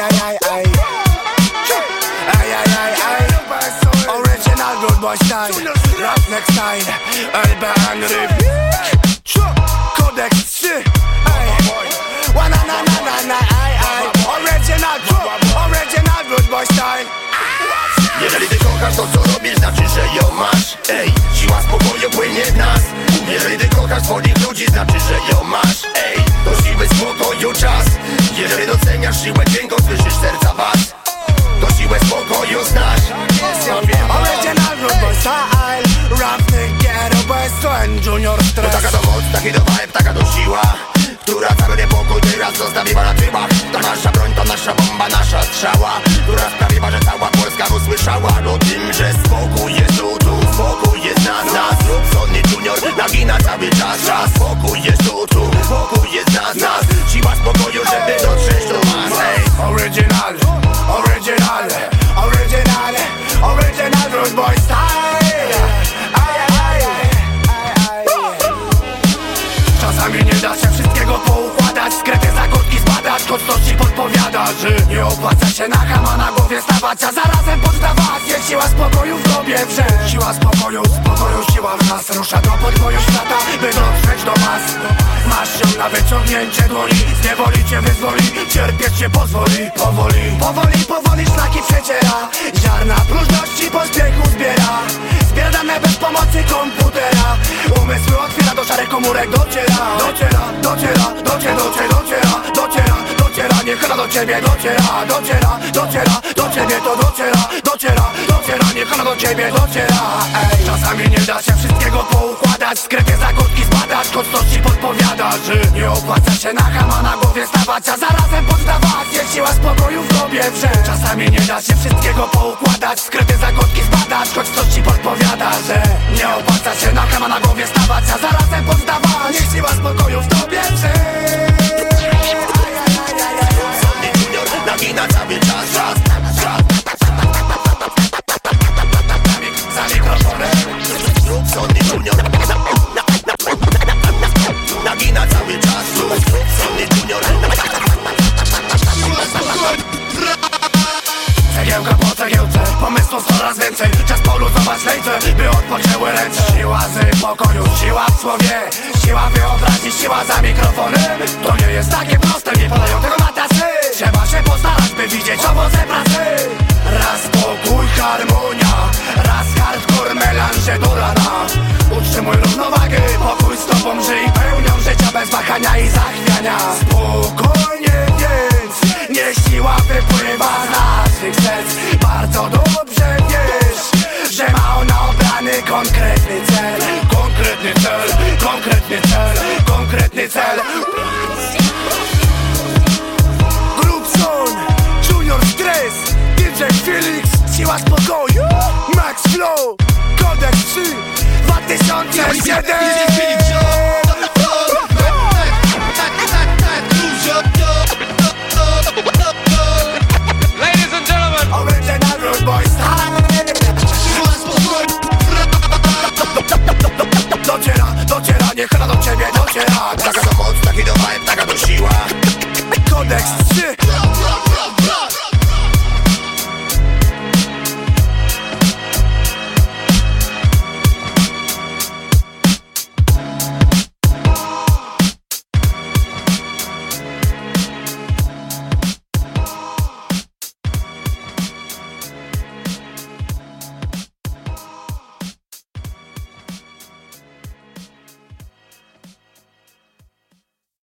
aj, aj Aj, aj, Original Boy Style. Rap next time. LB Angry Kodeks 3 Ej Wana na na na na Original Original Boy Style. Jeżeli ty kochasz to co robisz, znaczy, że ją masz. Ej, siła spokoju płynie w nas. Jeżeli ty kochasz swoich ludzi, znaczy, że ją masz. Ej, do siły spokoju czas. Jeżeli doceniasz siłę dźwięku, Junior To Stress taka to moc, taki to vibe, taka to siła Która cały niepokój teraz zostawiła na tyłach To nasza broń, to nasza bomba, nasza strzała Która sprawiła, że cała Polska usłyszała. O tym, że spokój jest tu, tu Spokój jest nas, nas. Lub Sonny Junior nagina cały czas Czas, spokój jest tu, tu Spokój jest nas, nas. Siła spokoju, żeby dotrzeć do Original, original, original, Czasami nie da się wszystkiego poukładać. Skryte zagódki zbadać Choć podpowiada, że nie opłaca się na hama na głowie stawać A zarazem poddawać. Jest siła spokoju w tobie wrzeć Siła spokoju, spokoju, siła w nas Rusza do podboju świata, by dotrzeć do was. Masz ją na wyciągnięcie dłoni Z niewoli cię wyzwoli, cierpieć się pozwoli Powoli, powoli, powoli szlaki przeciera Ziarna próżności pośpiechu zbiera pomocy komputera. Umysły otwiera do szarych komórek Dociera, dociera, dociera, dociera, dociera, dociera, dociera, dociera. Niech ona do ciebie dociera, dociera, dociera, do ciebie to dociera, dociera, dociera. Niech ona do ciebie dociera. Ej, czasami nie da się wszystkiego poukładać. Skryte zagódki zbadać, choć to ci podpowiada Że nie opłaca się na hama na głowie stawać A zarazem poddawać, jest siła spokoju w wrzeć Czasami nie da się wszystkiego poukładać. Skryte zagódki opłaca się na głowie stawać A zarazem poddawać, jest siła spokoju w tobie Junior nagina cały czas Czas, czas Za mikrofonem Lub Sonny Junior ręce Siła z pokoju, siła w słowie Siła wyobraźni, siła za mikrofonem. To nie jest takie proste, nie podają tego na tasy Trzeba się postarać, by widzieć owoce pracy Raz pokój, harmonia. Raz hardcore, melanże do rana Utrzymuj równowagę, pokój z tobą Żyj pełnią życia bez wahania i zachwiania. Spokojnie więc, nie siła wypływa z naszych serc. Bardzo dobrze konkretny cel Konkretny cel, konkretny cel, konkretny cel. Grubson, Junior Stress, DJ Felix, siła spokoju Max Flow, Kodeks 3, 2007 macie taka to moc, taki to vibe, taka to siła. Kodeks 3